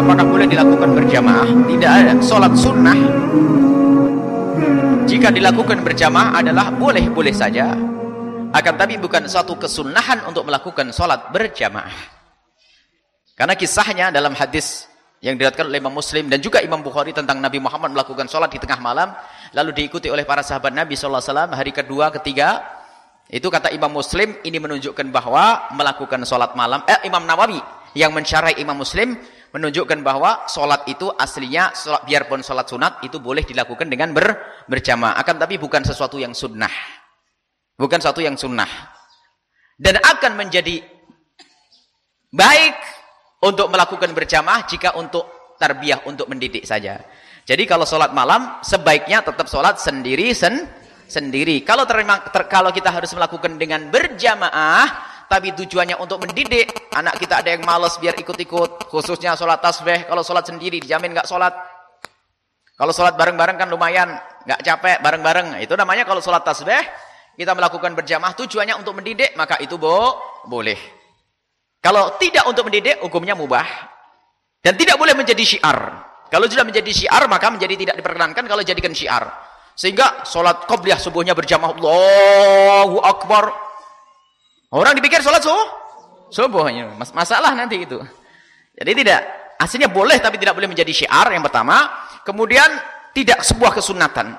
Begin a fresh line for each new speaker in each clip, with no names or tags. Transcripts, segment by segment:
apakah boleh dilakukan berjamaah? Tidak ada. Sholat sunnah jika dilakukan berjamaah adalah boleh-boleh saja. Akan tapi bukan suatu kesunahan untuk melakukan sholat berjamaah. Karena kisahnya dalam hadis yang diriwayatkan oleh Imam Muslim dan juga Imam Bukhari tentang Nabi Muhammad melakukan sholat di tengah malam lalu diikuti oleh para sahabat Nabi SAW hari kedua, ketiga itu kata Imam Muslim ini menunjukkan bahwa melakukan sholat malam eh, Imam Nawawi yang mencarai Imam Muslim menunjukkan bahwa sholat itu aslinya sholat, biarpun sholat sunat itu boleh dilakukan dengan ber, berjamaah akan tapi bukan sesuatu yang sunnah bukan sesuatu yang sunnah dan akan menjadi baik untuk melakukan berjamaah jika untuk tarbiyah untuk mendidik saja. Jadi kalau sholat malam sebaiknya tetap sholat sendiri sen sendiri. Kalau ter, kalau kita harus melakukan dengan berjamaah tapi tujuannya untuk mendidik anak kita ada yang malas biar ikut-ikut khususnya sholat tasbih kalau sholat sendiri dijamin nggak sholat kalau sholat bareng-bareng kan lumayan nggak capek bareng-bareng itu namanya kalau sholat tasbih kita melakukan berjamaah tujuannya untuk mendidik maka itu bo boleh kalau tidak untuk mendidik, hukumnya mubah. Dan tidak boleh menjadi syiar. Kalau sudah menjadi syiar, maka menjadi tidak diperkenankan kalau jadikan syiar. Sehingga sholat qobliyah subuhnya berjamaah. Allahu Akbar. Orang dipikir sholat subuh. Subuhnya. Mas masalah nanti itu. Jadi tidak. Aslinya boleh tapi tidak boleh menjadi syiar yang pertama. Kemudian tidak sebuah kesunatan.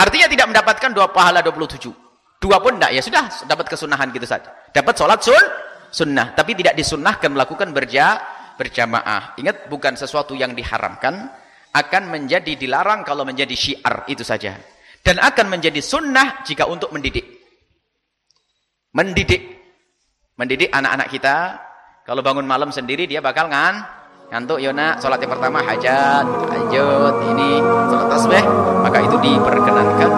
Artinya tidak mendapatkan dua pahala 27. Dua pun tidak. Ya sudah dapat kesunahan gitu saja. Dapat sholat sun sunnah tapi tidak disunnahkan melakukan berja berjamaah ingat bukan sesuatu yang diharamkan akan menjadi dilarang kalau menjadi syiar itu saja dan akan menjadi sunnah jika untuk mendidik mendidik. Mendidik anak-anak kita. Kalau bangun malam sendiri dia bakal ngan ngantuk yona sholat yang pertama hajat lanjut ini sholat tasbih. Maka itu diperkenankan